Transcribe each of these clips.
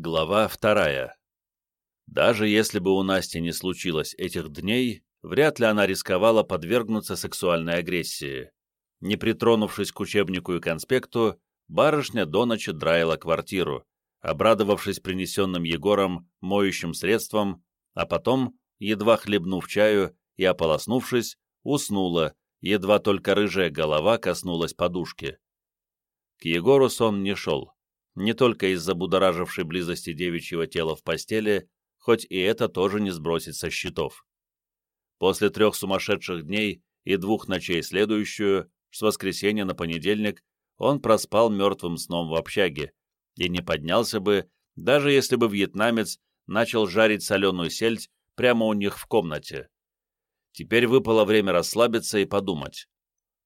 Глава вторая. Даже если бы у Насти не случилось этих дней, вряд ли она рисковала подвергнуться сексуальной агрессии. Не притронувшись к учебнику и конспекту, барышня до ночи драила квартиру, обрадовавшись принесенным Егором моющим средством, а потом, едва хлебнув чаю и ополоснувшись, уснула, едва только рыжая голова коснулась подушки. К Егору сон не шел, не только из-за будоражившей близости девичьего тела в постели, хоть и это тоже не сбросить со счетов. После трех сумасшедших дней и двух ночей следующую, с воскресенья на понедельник, он проспал мертвым сном в общаге и не поднялся бы, даже если бы вьетнамец начал жарить соленую сельдь прямо у них в комнате. Теперь выпало время расслабиться и подумать.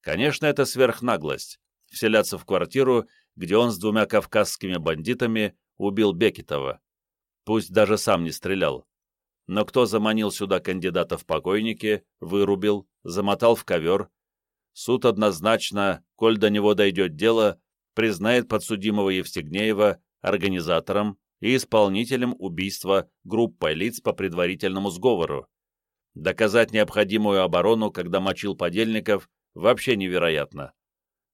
Конечно, это сверхнаглость — вселяться в квартиру, где он с двумя кавказскими бандитами убил Бекетова. Пусть даже сам не стрелял. Но кто заманил сюда кандидата в покойники, вырубил, замотал в ковер? Суд однозначно, коль до него дойдет дело, признает подсудимого Евстигнеева организатором и исполнителем убийства группой лиц по предварительному сговору. Доказать необходимую оборону, когда мочил подельников, вообще невероятно.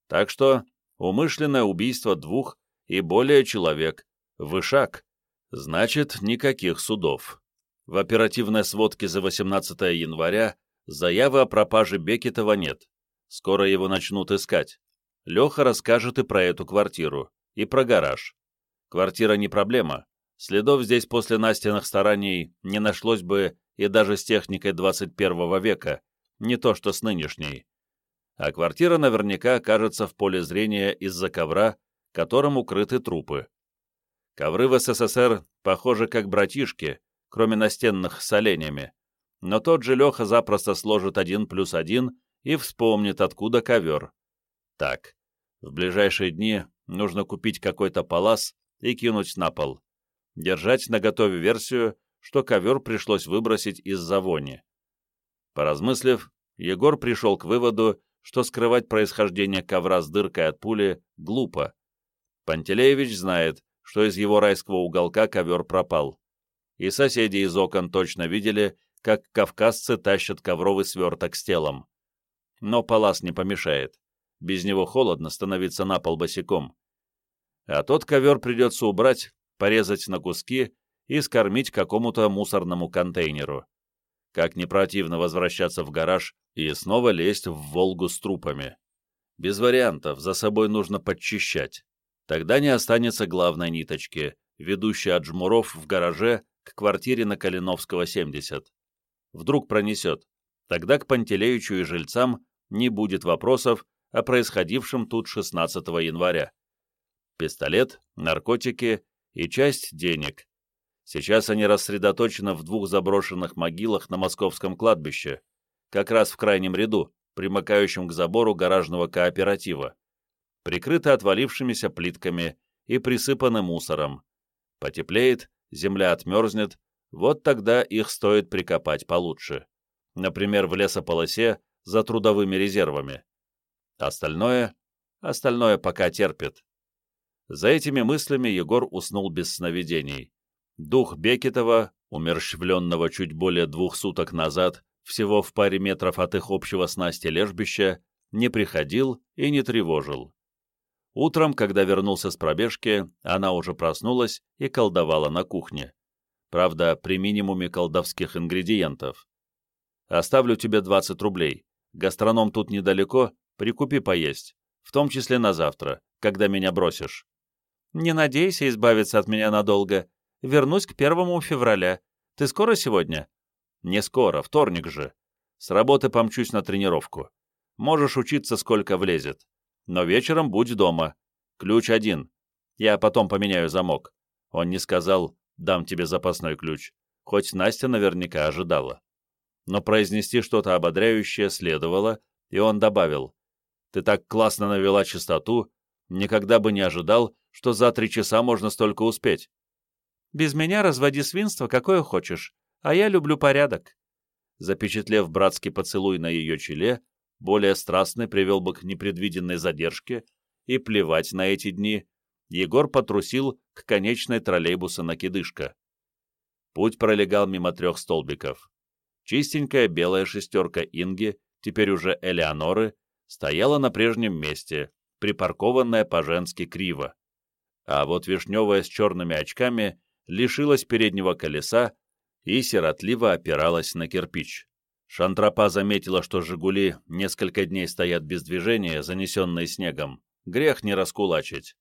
Так что умышленное убийство двух и более человек, вышак, значит, никаких судов. В оперативной сводке за 18 января заявы о пропаже Бекетова нет. Скоро его начнут искать. Леха расскажет и про эту квартиру, и про гараж. Квартира не проблема. Следов здесь после Настиных стараний не нашлось бы и даже с техникой 21 века, не то что с нынешней. А квартира наверняка окажется в поле зрения из-за ковра, которым укрыты трупы. Ковры в СССР похожи как братишки, кроме настенных с оленями. Но тот же Леха запросто сложит один плюс один и вспомнит, откуда ковер. Так, в ближайшие дни нужно купить какой-то палас и кинуть на пол. Держать наготове версию, что ковер пришлось выбросить из-за вони. Поразмыслив, Егор пришел к выводу, что скрывать происхождение ковра с дыркой от пули глупо. Пантелеевич знает, что из его райского уголка ковер пропал. И соседи из окон точно видели, как кавказцы тащат ковровый сверток с телом. Но палас не помешает. Без него холодно становиться на пол босиком. А тот ковер придется убрать, порезать на куски и скормить какому-то мусорному контейнеру. Как не противно возвращаться в гараж и снова лезть в «Волгу» с трупами. Без вариантов, за собой нужно подчищать. Тогда не останется главной ниточки, ведущей от жмуров в гараже к квартире на Калиновского, 70. Вдруг пронесет. Тогда к Пантелеичу и жильцам не будет вопросов о происходившем тут 16 января. Пистолет, наркотики и часть денег. Сейчас они рассредоточены в двух заброшенных могилах на московском кладбище, как раз в крайнем ряду, примыкающем к забору гаражного кооператива, прикрыты отвалившимися плитками и присыпаны мусором. Потеплеет, земля отмерзнет, вот тогда их стоит прикопать получше. Например, в лесополосе за трудовыми резервами. Остальное? Остальное пока терпит. За этими мыслями Егор уснул без сновидений. Дух Бекетова, умерщвленного чуть более двух суток назад, всего в паре метров от их общего снасти лежбища, не приходил и не тревожил. Утром, когда вернулся с пробежки, она уже проснулась и колдовала на кухне. Правда, при минимуме колдовских ингредиентов. «Оставлю тебе 20 рублей. Гастроном тут недалеко, прикупи поесть, в том числе на завтра, когда меня бросишь». «Не надейся избавиться от меня надолго», Вернусь к первому февраля. Ты скоро сегодня?» «Не скоро, вторник же. С работы помчусь на тренировку. Можешь учиться, сколько влезет. Но вечером будь дома. Ключ один. Я потом поменяю замок». Он не сказал «дам тебе запасной ключ», хоть Настя наверняка ожидала. Но произнести что-то ободряющее следовало, и он добавил «Ты так классно навела чистоту, никогда бы не ожидал, что за три часа можно столько успеть». Без меня разводи свинство, какое хочешь, а я люблю порядок». Запечатлев братский поцелуй на ее челе, более страстный привел бы к непредвиденной задержке, и плевать на эти дни. Егор потрусил к конечной троллейбуса «Накидышка». Путь пролегал мимо трех столбиков. Чистенькая белая шестерка Инги, теперь уже Элеоноры, стояла на прежнем месте, припаркованная по-женски криво. А вот вишневая с черными очками лишилась переднего колеса и сиротливо опиралась на кирпич. Шантропа заметила, что «Жигули» несколько дней стоят без движения, занесенные снегом. Грех не раскулачить.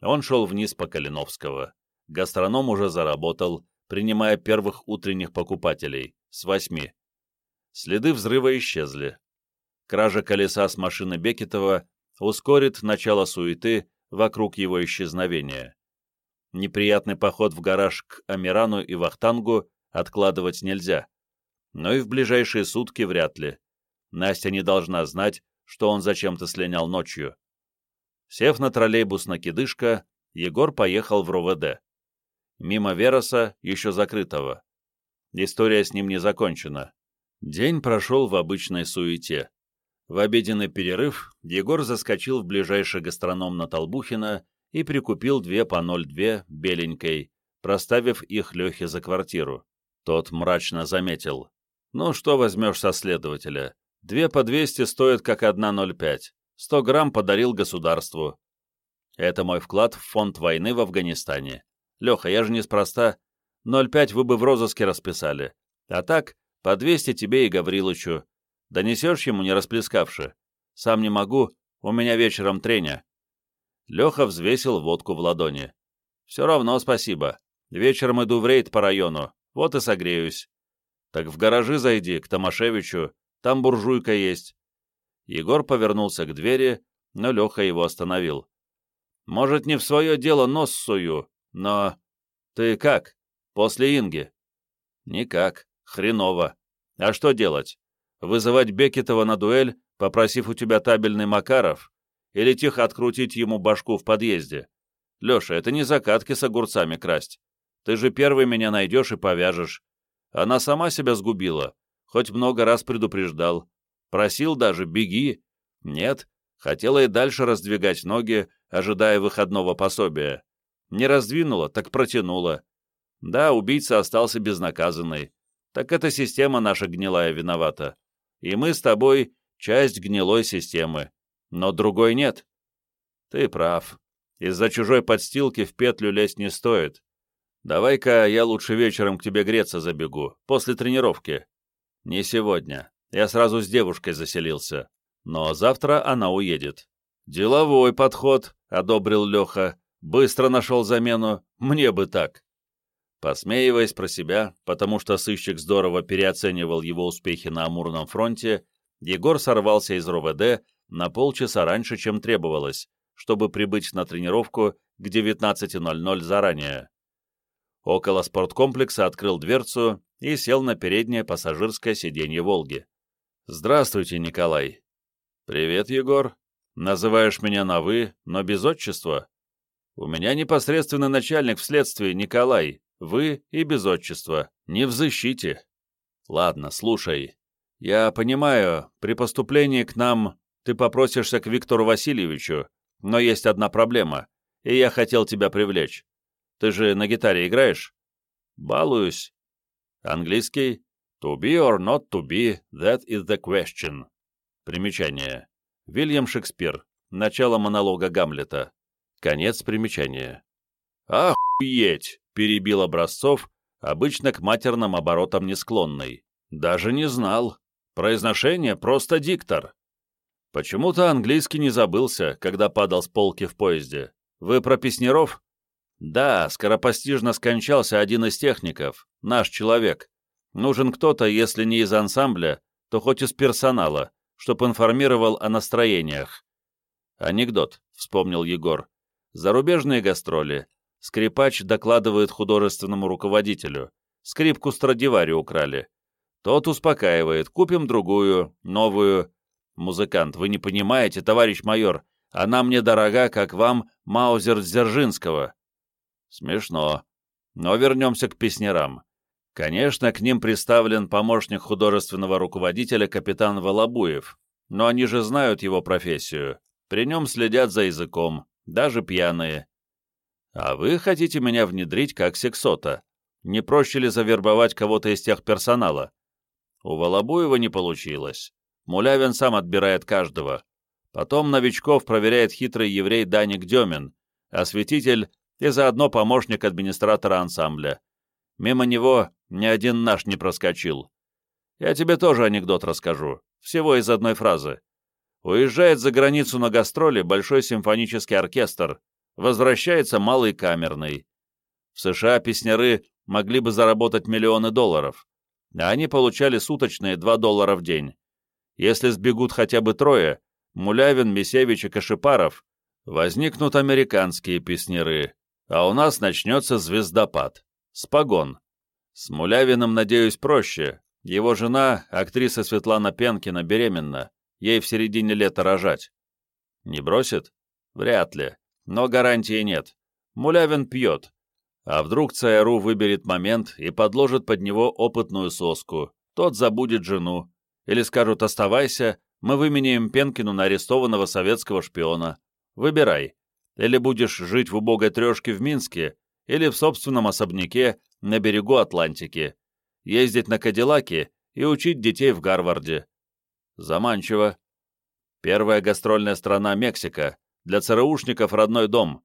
Он шел вниз по Калиновского. Гастроном уже заработал, принимая первых утренних покупателей, с восьми. Следы взрыва исчезли. Кража колеса с машины Бекетова ускорит начало суеты вокруг его исчезновения. Неприятный поход в гараж к Амирану и Вахтангу откладывать нельзя. Но и в ближайшие сутки вряд ли. Настя не должна знать, что он зачем-то слинял ночью. Сев на троллейбус на Кидышко, Егор поехал в РОВД. Мимо Вероса, еще закрытого. История с ним не закончена. День прошел в обычной суете. В обеденный перерыв Егор заскочил в ближайший гастроном на Толбухина и прикупил две по 0,2 беленькой, проставив их Лехе за квартиру. Тот мрачно заметил. «Ну, что возьмешь со следователя? Две по 200 стоят как одна 0,5. 100 грамм подарил государству. Это мой вклад в фонд войны в Афганистане. Леха, я же неспроста. 0,5 вы бы в розыске расписали. А так, по 200 тебе и Гаврилычу. Донесешь ему, не расплескавши? Сам не могу, у меня вечером треня. Леха взвесил водку в ладони. Все равно спасибо. Вечером иду в рейд по району, вот и согреюсь. Так в гаражи зайди, к Томашевичу, там буржуйка есть. Егор повернулся к двери, но Леха его остановил. «Может, не в свое дело нос сую, но... Ты как? После Инги?» «Никак. Хреново. А что делать? Вызывать Бекетова на дуэль, попросив у тебя табельный Макаров? Или тихо открутить ему башку в подъезде? Леша, это не закатки с огурцами красть. Ты же первый меня найдешь и повяжешь. Она сама себя сгубила, хоть много раз предупреждал. Просил даже «беги». Нет, хотела и дальше раздвигать ноги, ожидая выходного пособия. Не раздвинула, так протянула. Да, убийца остался безнаказанный. Так эта система наша гнилая виновата. И мы с тобой часть гнилой системы. Но другой нет. Ты прав. Из-за чужой подстилки в петлю лезть не стоит. Давай-ка я лучше вечером к тебе греться забегу, после тренировки. Не сегодня. Я сразу с девушкой заселился. Но завтра она уедет. «Деловой подход», — одобрил Леха. «Быстро нашел замену. Мне бы так». Посмеиваясь про себя, потому что сыщик здорово переоценивал его успехи на Амурном фронте, Егор сорвался из РОВД на полчаса раньше, чем требовалось, чтобы прибыть на тренировку к 19.00 заранее. Около спорткомплекса открыл дверцу и сел на переднее пассажирское сиденье «Волги». «Здравствуйте, Николай». «Привет, Егор. Называешь меня на «вы», но без отчества?» «У меня непосредственный начальник в следствии, Николай. Вы и без отчества. Не в защите». «Ладно, слушай. Я понимаю, при поступлении к нам ты попросишься к Виктору Васильевичу, но есть одна проблема, и я хотел тебя привлечь. Ты же на гитаре играешь?» «Балуюсь». «Английский?» To be or not to be, that is the question. Примечание. Вильям Шекспир. Начало монолога Гамлета. Конец примечания. «Охуеть!» — перебил Образцов, обычно к матерным оборотам не склонный. «Даже не знал. Произношение просто диктор». Почему-то английский не забылся, когда падал с полки в поезде. Вы про Песнеров? Да, скоропостижно скончался один из техников, наш человек. Нужен кто-то, если не из ансамбля, то хоть из персонала, чтоб информировал о настроениях. Анекдот, вспомнил Егор. Зарубежные гастроли. Скрипач докладывает художественному руководителю. Скрипку Страдивари украли. Тот успокаивает. Купим другую, новую. Музыкант, вы не понимаете, товарищ майор, она мне дорога, как вам Маузер Дзержинского. Смешно. Но вернемся к песнярам. Конечно, к ним представлен помощник художественного руководителя капитан Волобуев, но они же знают его профессию. При нем следят за языком, даже пьяные. А вы хотите меня внедрить как сексота. Не проще ли завербовать кого-то из тех персонала? У Волобуева не получилось. Мулявин сам отбирает каждого. Потом новичков проверяет хитрый еврей Даник Демин, осветитель и заодно помощник администратора ансамбля. Мимо него ни один наш не проскочил. Я тебе тоже анекдот расскажу, всего из одной фразы. Уезжает за границу на гастроли большой симфонический оркестр, возвращается малый камерный. В США песняры могли бы заработать миллионы долларов, а они получали суточные 2 доллара в день. Если сбегут хотя бы трое, Мулявин, Мисевич и Кашипаров, возникнут американские песняры, а у нас начнется звездопад. С погон. С Мулявиным, надеюсь, проще. Его жена, актриса Светлана Пенкина, беременна. Ей в середине лета рожать. Не бросит? Вряд ли. Но гарантии нет. Мулявин пьет. А вдруг ЦРУ выберет момент и подложит под него опытную соску. Тот забудет жену. Или скажут «оставайся», мы выменяем Пенкину на арестованного советского шпиона. Выбирай. Или будешь жить в убогой трешке в Минске, или в собственном особняке на берегу Атлантики, ездить на Кадиллаке и учить детей в Гарварде. Заманчиво. Первая гастрольная страна Мексика, для ЦРУшников родной дом.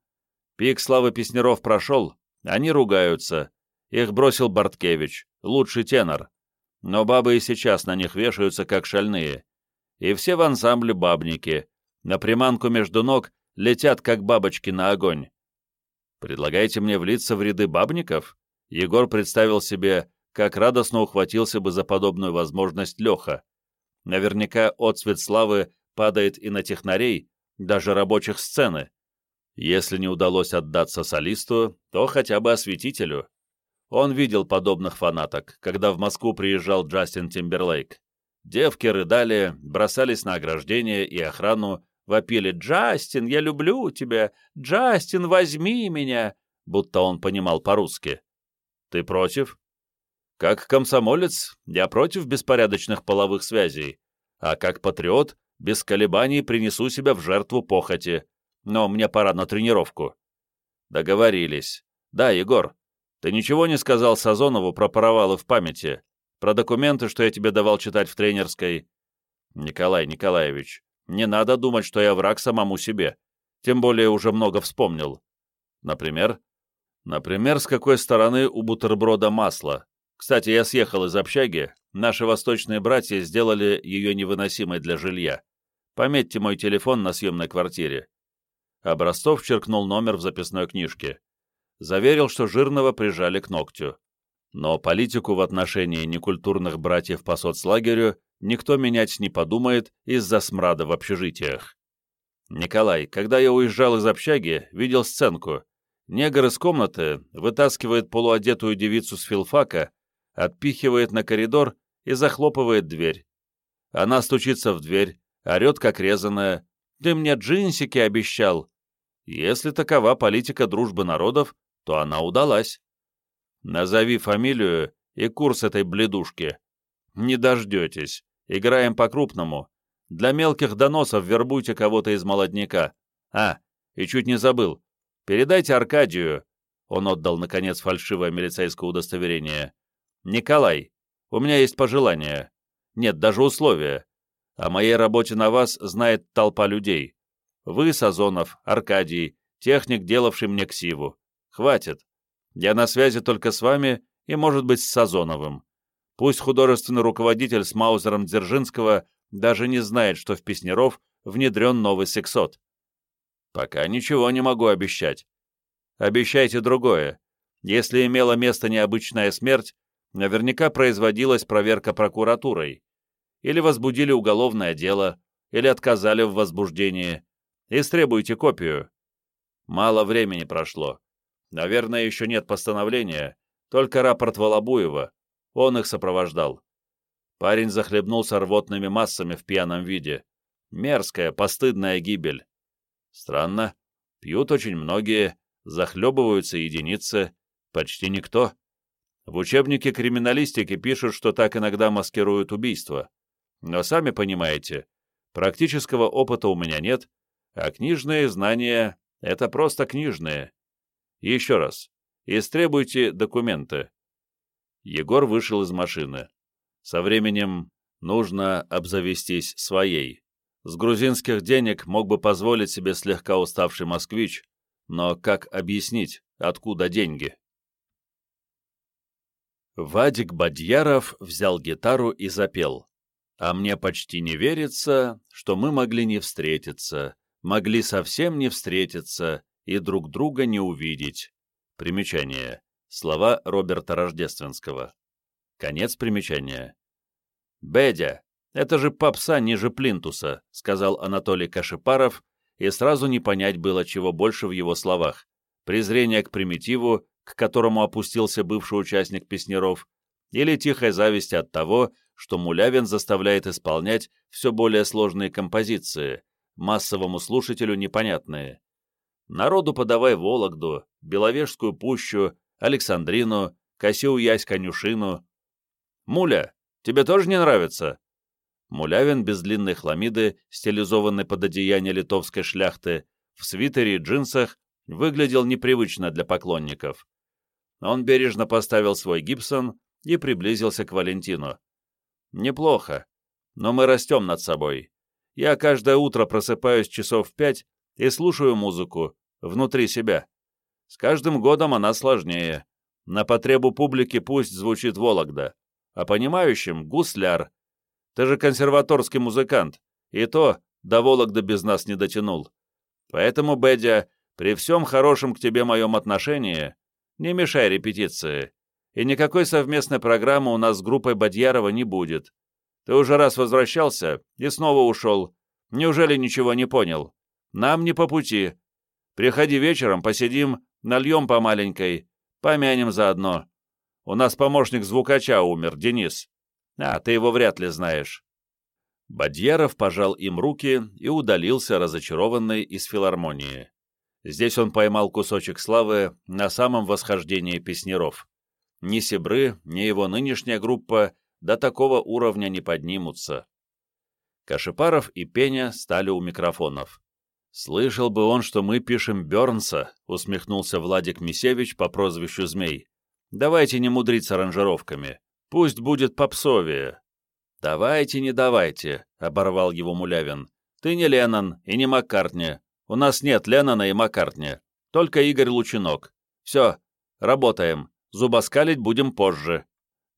Пик славы песнеров прошел, они ругаются. Их бросил Борткевич, лучший тенор. Но бабы и сейчас на них вешаются, как шальные. И все в ансамбле бабники. На приманку между ног летят, как бабочки на огонь. Предлагаете мне влиться в ряды бабников? Егор представил себе, как радостно ухватился бы за подобную возможность Леха. Наверняка отцвет славы падает и на технарей, даже рабочих сцены. Если не удалось отдаться солисту, то хотя бы осветителю. Он видел подобных фанаток, когда в Москву приезжал Джастин Тимберлейк. Девки рыдали, бросались на ограждение и охрану, вопили «Джастин, я люблю тебя! Джастин, возьми меня!» будто он понимал по-русски. «Ты против?» Как комсомолец, я против беспорядочных половых связей, а как патриот, без колебаний принесу себя в жертву похоти. Но мне пора на тренировку. Договорились. Да, Егор, ты ничего не сказал Сазонову про провалы в памяти, про документы, что я тебе давал читать в тренерской? Николай Николаевич, не надо думать, что я враг самому себе. Тем более уже много вспомнил. Например? Например, с какой стороны у бутерброда масло, кстати, я съехал из общаги, наши восточные братья сделали ее невыносимой для жилья. Пометьте мой телефон на съемной квартире. Образцов черкнул номер в записной книжке. Заверил, что жирного прижали к ногтю. Но политику в отношении некультурных братьев по соцлагерю никто менять не подумает из-за смрада в общежитиях. Николай, когда я уезжал из общаги, видел сценку. Негр из комнаты вытаскивает полуодетую девицу с филфака отпихивает на коридор и захлопывает дверь. Она стучится в дверь, орет как резаная. «Ты мне джинсики обещал!» Если такова политика дружбы народов, то она удалась. Назови фамилию и курс этой бледушки. Не дождетесь. Играем по-крупному. Для мелких доносов вербуйте кого-то из молодняка. А, и чуть не забыл. Передайте Аркадию. Он отдал, наконец, фальшивое милицейское удостоверение. «Николай, у меня есть пожелание. Нет, даже условия. О моей работе на вас знает толпа людей. Вы, Сазонов, Аркадий, техник, делавший мне ксиву. Хватит. Я на связи только с вами и, может быть, с Сазоновым. Пусть художественный руководитель с Маузером Дзержинского даже не знает, что в Песнеров внедрен новый сексот. Пока ничего не могу обещать. Обещайте другое. Если имела место необычная смерть, наверняка производилась проверка прокуратурой. Или возбудили уголовное дело, или отказали в возбуждении. Истребуйте копию. Мало времени прошло. Наверное, еще нет постановления, только рапорт Волобуева. Он их сопровождал. Парень захлебнулся рвотными массами в пьяном виде. Мерзкая, постыдная гибель. Странно. Пьют очень многие, захлебываются единицы, почти никто. В учебнике криминалистики пишут, что так иногда маскируют убийства. Но сами понимаете, практического опыта у меня нет, а книжные знания — это просто книжные. Еще раз. Истребуйте документы. Егор вышел из машины. Со временем нужно обзавестись своей. С грузинских денег мог бы позволить себе слегка уставший москвич, но как объяснить, откуда деньги? Вадик Бадьяров взял гитару и запел. «А мне почти не верится, что мы могли не встретиться, могли совсем не встретиться и друг друга не увидеть». Примечание. Слова Роберта Рождественского. Конец примечания. «Бедя, это же попса ниже плинтуса», — сказал Анатолий Кашипаров, и сразу не понять было, чего больше в его словах. Презрение к примитиву, к которому опустился бывший участник Песнеров, или тихая зависть от того, что Мулявин заставляет исполнять все более сложные композиции, массовому слушателю непонятные. Народу подавай Вологду, Беловежскую пущу, Александрину, Косю Ясь Конюшину. «Муля, тебе тоже не нравится?» Мулявин без длинной хламиды, стилизованной под одеяние литовской шляхты, в свитере и джинсах, выглядел непривычно для поклонников. Он бережно поставил свой гибсон и приблизился к Валентину. «Неплохо, но мы растем над собой. Я каждое утро просыпаюсь часов в пять и слушаю музыку, внутри себя. С каждым годом она сложнее. На потребу публики пусть звучит Вологда, а понимающим — гусляр. Ты же консерваторский музыкант, и то до Вологды без нас не дотянул. Поэтому, Бедя, при всем хорошем к тебе моем отношении, не мешай репетиции, и никакой совместной программы у нас с группой Бадьярова не будет. Ты уже раз возвращался и снова ушел. Неужели ничего не понял? Нам не по пути. Приходи вечером, посидим, Нальем по маленькой, помянем заодно. У нас помощник звукача умер, Денис. А, ты его вряд ли знаешь». Бадьяров пожал им руки и удалился, разочарованный из филармонии. Здесь он поймал кусочек славы на самом восхождении песнеров. Ни Сибры, ни его нынешняя группа до такого уровня не поднимутся. Кашипаров и Пеня стали у микрофонов. «Слышал бы он, что мы пишем Бернса», — усмехнулся Владик Мисевич по прозвищу Змей. «Давайте не мудрить с аранжировками. Пусть будет попсовее». «Давайте, не давайте», — оборвал его Мулявин. «Ты не Леннон и не Маккартни. У нас нет Леннона и Маккартни. Только Игорь Лучинок. Все, работаем. Зубоскалить будем позже».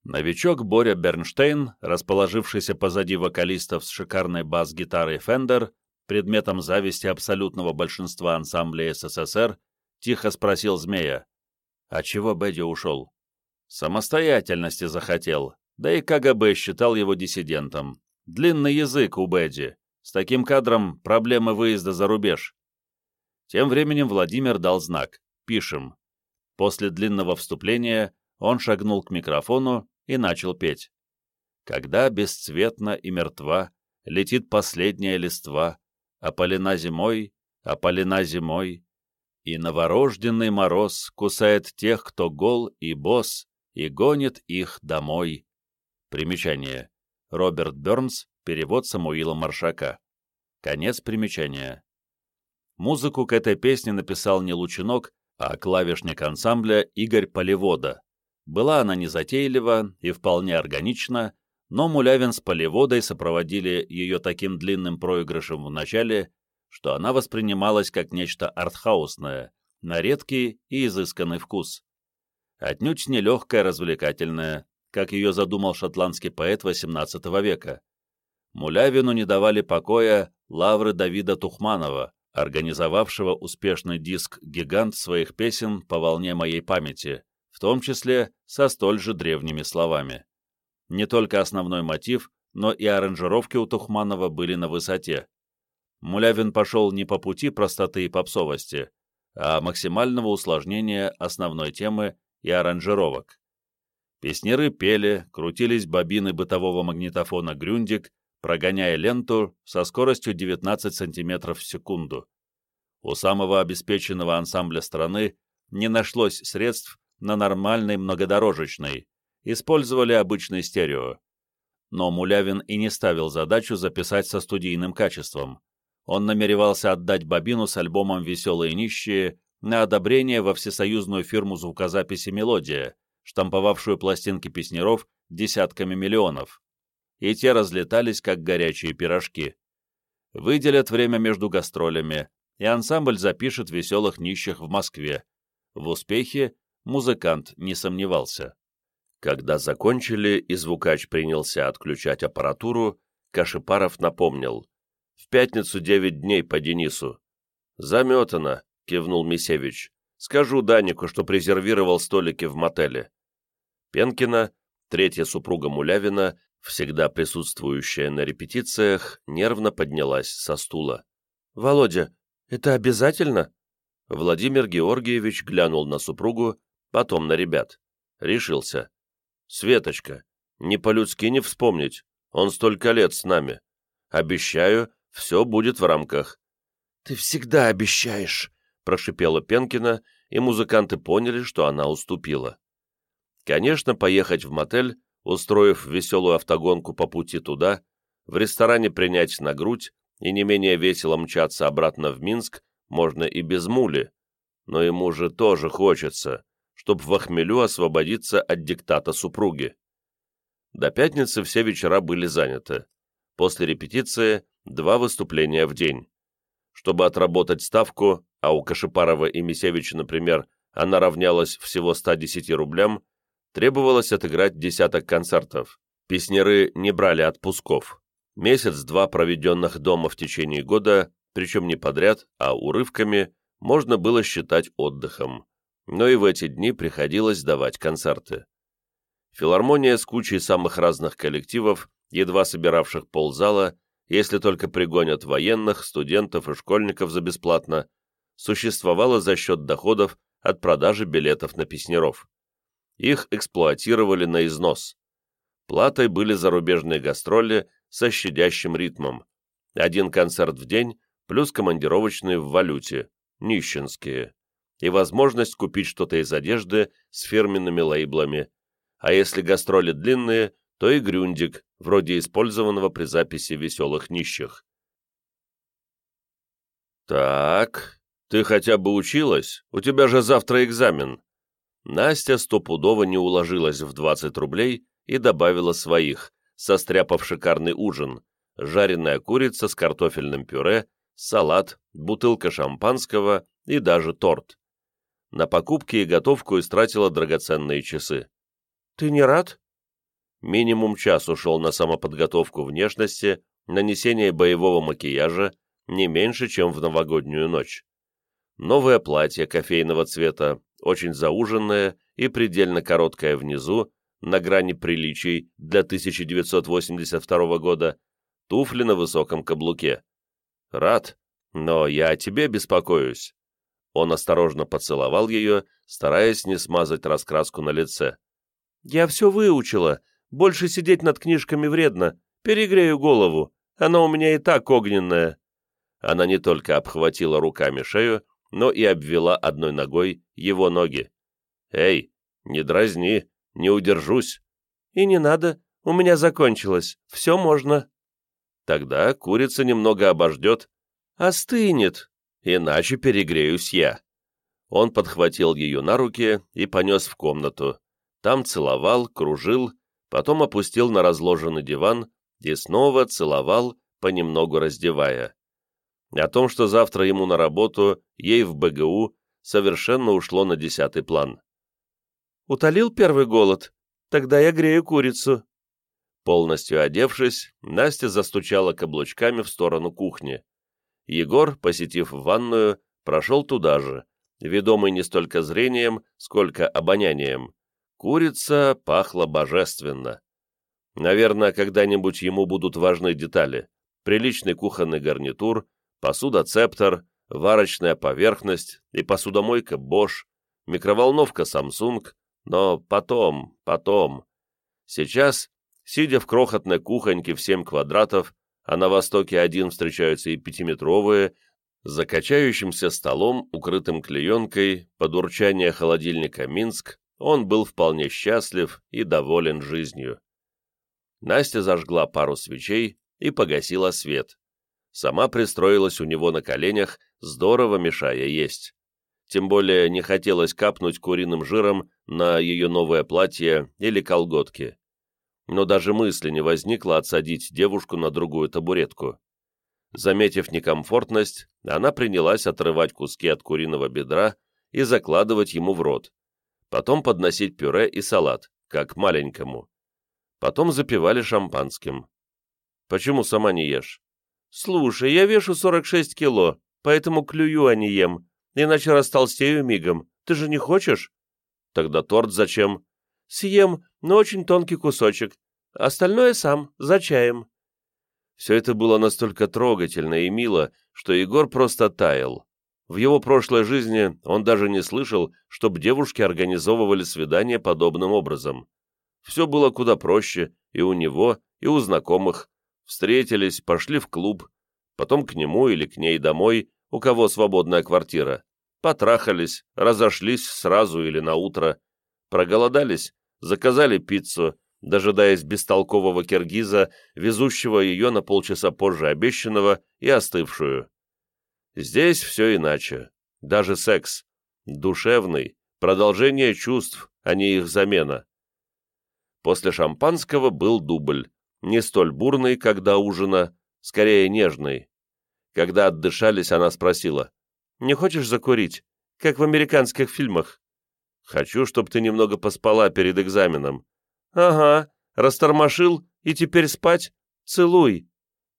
Новичок Боря Бернштейн, расположившийся позади вокалистов с шикарной бас-гитарой Fender, предметом зависти абсолютного большинства ансамблей СССР, тихо спросил Змея. «А чего Бэдди ушел?» «Самостоятельности захотел, да и КГБ считал его диссидентом. Длинный язык у Бэдди. С таким кадром проблемы выезда за рубеж». Тем временем Владимир дал знак «Пишем». После длинного вступления он шагнул к микрофону и начал петь. «Когда бесцветно и мертва летит последняя листва, опалена зимой, опалена зимой, и новорожденный мороз кусает тех, кто гол и босс, и гонит их домой. Примечание. Роберт Бернс, перевод Самуила Маршака. Конец примечания. Музыку к этой песне написал не Лучинок, а клавишник ансамбля Игорь Полевода. Была она незатейлива и вполне органична, но Мулявин с Полеводой сопроводили ее таким длинным проигрышем в начале, что она воспринималась как нечто артхаусное, на редкий и изысканный вкус. Отнюдь не легкая развлекательная, как ее задумал шотландский поэт XVIII века. Мулявину не давали покоя лавры Давида Тухманова, организовавшего успешный диск «Гигант» своих песен по волне моей памяти, в том числе со столь же древними словами. Не только основной мотив, но и аранжировки у Тухманова были на высоте. Мулявин пошел не по пути простоты и попсовости, а максимального усложнения основной темы и аранжировок. Песнеры пели, крутились бобины бытового магнитофона «Грюндик», прогоняя ленту со скоростью 19 см в секунду. У самого обеспеченного ансамбля страны не нашлось средств на нормальный многодорожечный, использовали обычный стерео. Но Мулявин и не ставил задачу записать со студийным качеством. Он намеревался отдать бобину с альбомом «Веселые нищие» на одобрение во всесоюзную фирму звукозаписи «Мелодия», штамповавшую пластинки песнеров десятками миллионов. И те разлетались, как горячие пирожки. Выделят время между гастролями, и ансамбль запишет веселых нищих в Москве. В успехе музыкант не сомневался. Когда закончили и звукач принялся отключать аппаратуру, Кашипаров напомнил. «В пятницу девять дней по Денису». «Заметано», — кивнул Мисевич. «Скажу Данику, что презервировал столики в мотеле». Пенкина, третья супруга Мулявина, всегда присутствующая на репетициях, нервно поднялась со стула. «Володя, это обязательно?» Владимир Георгиевич глянул на супругу, потом на ребят. Решился. «Светочка, не по-людски не вспомнить. Он столько лет с нами. Обещаю, все будет в рамках». «Ты всегда обещаешь», — прошипела Пенкина, и музыканты поняли, что она уступила. Конечно, поехать в мотель, устроив веселую автогонку по пути туда, в ресторане принять на грудь и не менее весело мчаться обратно в Минск можно и без мули, но ему же тоже хочется, чтоб в охмелю освободиться от диктата супруги. До пятницы все вечера были заняты. После репетиции два выступления в день. Чтобы отработать ставку, а у Кашипарова и Мисевича, например, она равнялась всего 110 рублям, требовалось отыграть десяток концертов. Песнеры не брали отпусков. Месяц-два проведенных дома в течение года, причем не подряд, а урывками, можно было считать отдыхом. Но и в эти дни приходилось давать концерты. Филармония с кучей самых разных коллективов, едва собиравших ползала, если только пригонят военных, студентов и школьников за бесплатно, существовала за счет доходов от продажи билетов на песнеров. Их эксплуатировали на износ. Платой были зарубежные гастроли со щадящим ритмом. Один концерт в день, плюс командировочные в валюте, нищенские. И возможность купить что-то из одежды с фирменными лейблами, а если гастроли длинные, то и грюндик, вроде использованного при записи «Веселых нищих». «Так, ты хотя бы училась? У тебя же завтра экзамен». Настя стопудово не уложилась в 20 рублей и добавила своих, состряпав шикарный ужин, жареная курица с картофельным пюре, салат, бутылка шампанского и даже торт. На покупки и готовку истратила драгоценные часы. Ты не рад? Минимум час ушел на самоподготовку внешности, нанесение боевого макияжа, не меньше, чем в новогоднюю ночь. Новое платье кофейного цвета, очень зауженное и предельно короткое внизу, на грани приличий для 1982 года, туфли на высоком каблуке. Рад, но я о тебе беспокоюсь. Он осторожно поцеловал ее, стараясь не смазать раскраску на лице. «Я все выучила. Больше сидеть над книжками вредно. Перегрею голову. Она у меня и так огненная». Она не только обхватила руками шею, но и обвела одной ногой его ноги. «Эй, не дразни, не удержусь». «И не надо, у меня закончилось, все можно». «Тогда курица немного обождет». «Остынет, иначе перегреюсь я». Он подхватил ее на руки и понес в комнату, там целовал, кружил, потом опустил на разложенный диван и снова целовал, понемногу раздевая. О том, что завтра ему на работу, ей в БГУ, совершенно ушло на десятый план. «Утолил первый голод? Тогда я грею курицу». Полностью одевшись, Настя застучала каблучками в сторону кухни. Егор, посетив ванную, прошел туда же, ведомый не столько зрением, сколько обонянием. Курица пахла божественно. Наверное, когда-нибудь ему будут важны детали. Приличный кухонный гарнитур, посуда-цептор, варочная поверхность и посудомойка Bosch, микроволновка Samsung, но потом, потом. Сейчас, сидя в крохотной кухоньке в 7 квадратов, а на востоке один встречаются и пятиметровые, за качающимся столом, укрытым клеенкой, под урчание холодильника «Минск», он был вполне счастлив и доволен жизнью. Настя зажгла пару свечей и погасила свет. Сама пристроилась у него на коленях, здорово мешая есть. тем более не хотелось капнуть куриным жиром на ее новое платье или колготки. Но даже мысли не возникло отсадить девушку на другую табуретку. Заметив некомфортность, она принялась отрывать куски от куриного бедра и закладывать ему в рот. Потом подносить пюре и салат, как маленькому. Потом запивали шампанским. «Почему сама не ешь?» «Слушай, я вешу 46 кило, поэтому клюю, а не ем. Иначе растолстею мигом. Ты же не хочешь?» «Тогда торт зачем?» «Съем, но очень тонкий кусочек. Остальное сам, за чаем». Все это было настолько трогательно и мило, что Егор просто таял. В его прошлой жизни он даже не слышал, чтобы девушки организовывали свидания подобным образом. Все было куда проще и у него, и у знакомых. Встретились, пошли в клуб, потом к нему или к ней домой, у кого свободная квартира. Потрахались, разошлись сразу или на утро. Проголодались, заказали пиццу, дожидаясь бестолкового киргиза, везущего ее на полчаса позже обещанного и остывшую. Здесь все иначе. Даже секс. Душевный, продолжение чувств, а не их замена. После шампанского был дубль, не столь бурный, как до ужина, скорее нежный. Когда отдышались, она спросила, «Не хочешь закурить, как в американских фильмах?» «Хочу, чтобы ты немного поспала перед экзаменом». «Ага, растормошил и теперь спать? Целуй».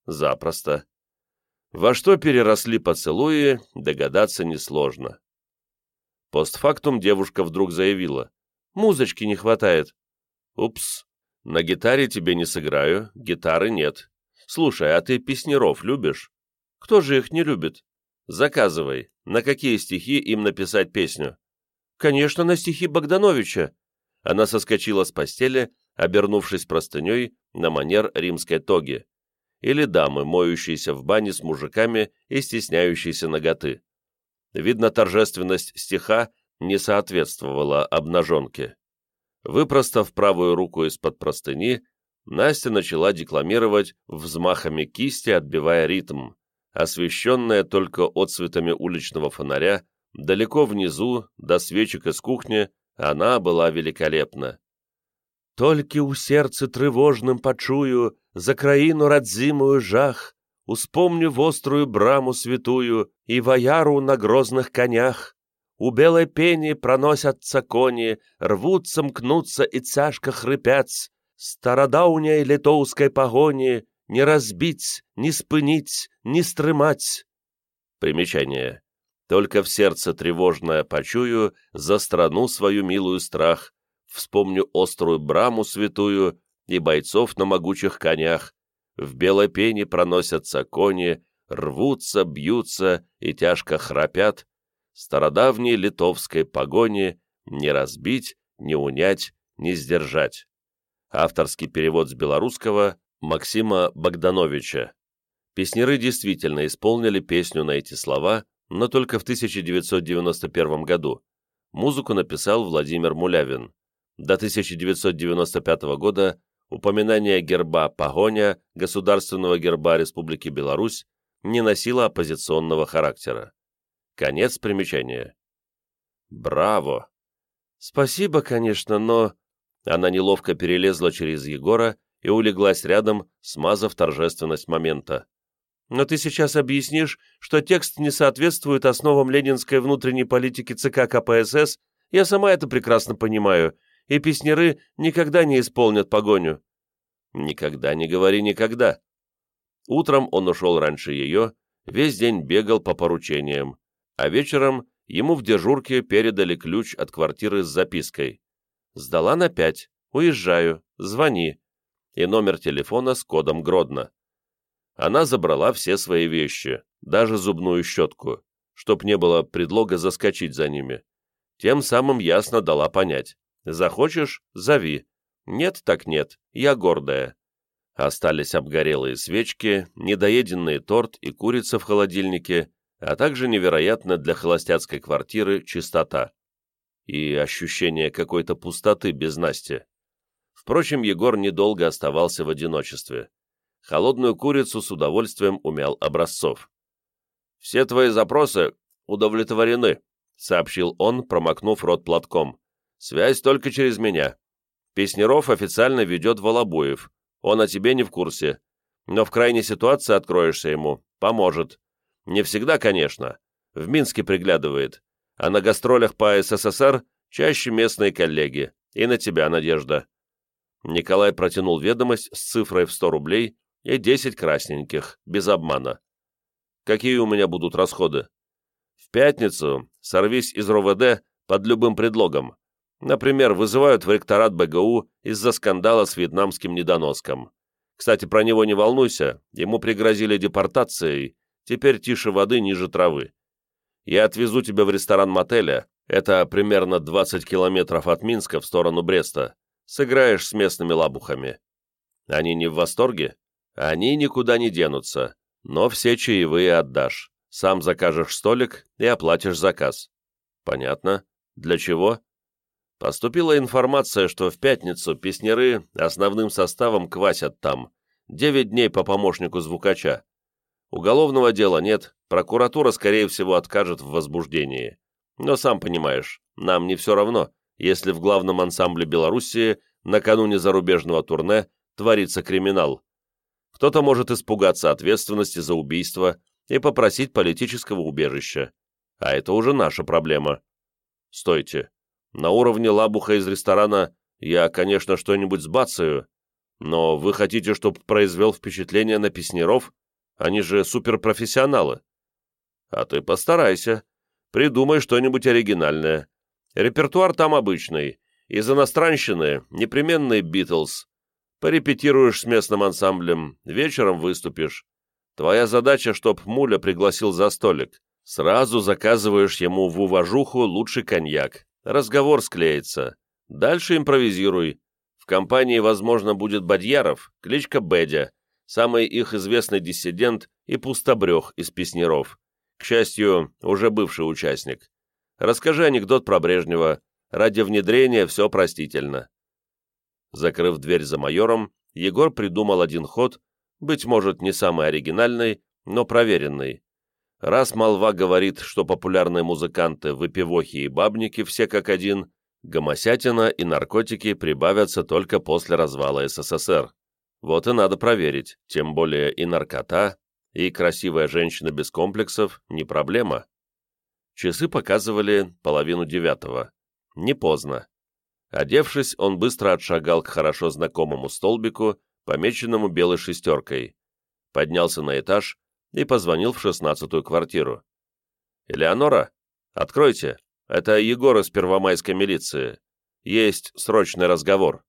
«Запросто». Во что переросли поцелуи, догадаться несложно. Постфактум девушка вдруг заявила, «Музычки не хватает». «Упс, на гитаре тебе не сыграю, гитары нет. Слушай, а ты песнеров любишь?» «Кто же их не любит?» «Заказывай. На какие стихи им написать песню?» «Конечно, на стихи Богдановича». Она соскочила с постели, обернувшись простыней на манер римской тоги или дамы, моющиеся в бане с мужиками и стесняющиеся ноготы. Видно, торжественность стиха не соответствовала обнаженке. Выпростав правую руку из-под простыни, Настя начала декламировать взмахами кисти, отбивая ритм, освещенная только отцветами уличного фонаря, далеко внизу, до свечек из кухни, она была великолепна. «Только у сердца тревожным почую, за краину родзимую жах, Успомню в острую браму святую и вояру на грозных конях. У белой пени проносятся кони, рвутся, мкнутся и тяжко хрипят. Стародауняй литовской погони не разбить, не спынить, не стрымать. Примечание. Только в сердце тревожное почую за страну свою милую страх, вспомню острую браму святую и бойцов на могучих конях. В белой пене проносятся кони, рвутся, бьются и тяжко храпят. Стародавней литовской погони не разбить, не унять, не сдержать. Авторский перевод с белорусского Максима Богдановича. Песнеры действительно исполнили песню на эти слова, но только в 1991 году. Музыку написал Владимир Мулявин. До 1995 года упоминание герба погоня государственного герба Республики Беларусь не носило оппозиционного характера. Конец примечания. Браво! Спасибо, конечно, но... Она неловко перелезла через Егора и улеглась рядом, смазав торжественность момента. Но ты сейчас объяснишь, что текст не соответствует основам ленинской внутренней политики ЦК КПСС, я сама это прекрасно понимаю, и песнеры никогда не исполнят погоню. Никогда не говори никогда. Утром он ушел раньше ее, весь день бегал по поручениям, а вечером ему в дежурке передали ключ от квартиры с запиской. «Сдала на пять, уезжаю, звони» и номер телефона с кодом Гродно. Она забрала все свои вещи, даже зубную щетку, чтоб не было предлога заскочить за ними. Тем самым ясно дала понять. Захочешь — зови. Нет так нет, я гордая. Остались обгорелые свечки, недоеденный торт и курица в холодильнике, а также невероятно для холостяцкой квартиры чистота. И ощущение какой-то пустоты без Насти. Впрочем, Егор недолго оставался в одиночестве. Холодную курицу с удовольствием умял Образцов. «Все твои запросы удовлетворены», — сообщил он, промокнув рот платком. «Связь только через меня. Песнеров официально ведет Волобуев. Он о тебе не в курсе. Но в крайней ситуации откроешься ему. Поможет. Не всегда, конечно. В Минске приглядывает. А на гастролях по СССР чаще местные коллеги. И на тебя, Надежда». Николай протянул ведомость с цифрой в 100 рублей и 10 красненьких, без обмана. «Какие у меня будут расходы?» В пятницу сорвись из РОВД под любым предлогом. Например, вызывают в ректорат БГУ из-за скандала с вьетнамским недоноском. Кстати, про него не волнуйся, ему пригрозили депортацией, теперь тише воды ниже травы. Я отвезу тебя в ресторан мотеля, это примерно 20 километров от Минска в сторону Бреста. Сыграешь с местными лабухами. Они не в восторге? Они никуда не денутся, но все чаевые отдашь. Сам закажешь столик и оплатишь заказ. Понятно. Для чего? Поступила информация, что в пятницу песняры основным составом квасят там. Девять дней по помощнику звукача. Уголовного дела нет, прокуратура, скорее всего, откажет в возбуждении. Но сам понимаешь, нам не все равно, если в главном ансамбле Белоруссии накануне зарубежного турне творится криминал. Кто-то может испугаться ответственности за убийство и попросить политического убежища. А это уже наша проблема. Стойте. На уровне лабуха из ресторана я, конечно, что-нибудь сбацаю, но вы хотите, чтобы произвел впечатление на песнеров? Они же суперпрофессионалы. А ты постарайся. Придумай что-нибудь оригинальное. Репертуар там обычный. Из иностранщины непременный Битлз. Порепетируешь с местным ансамблем, вечером выступишь. Твоя задача, чтоб Муля пригласил за столик. Сразу заказываешь ему в уважуху лучший коньяк. Разговор склеится. Дальше импровизируй. В компании, возможно, будет Бадьяров, кличка Бедя, самый их известный диссидент и пустобрех из песнеров. К счастью, уже бывший участник. Расскажи анекдот про Брежнева. Ради внедрения все простительно. Закрыв дверь за майором, Егор придумал один ход, быть может, не самый оригинальный, но проверенный. Раз молва говорит, что популярные музыканты, выпивохи и бабники все как один, гомосятина и наркотики прибавятся только после развала СССР. Вот и надо проверить, тем более и наркота, и красивая женщина без комплексов не проблема. Часы показывали половину девятого. Не поздно. Одевшись, он быстро отшагал к хорошо знакомому столбику помеченному белой шестеркой, поднялся на этаж и позвонил в шестнадцатую квартиру. «Элеонора, откройте, это Егор из Первомайской милиции. Есть срочный разговор».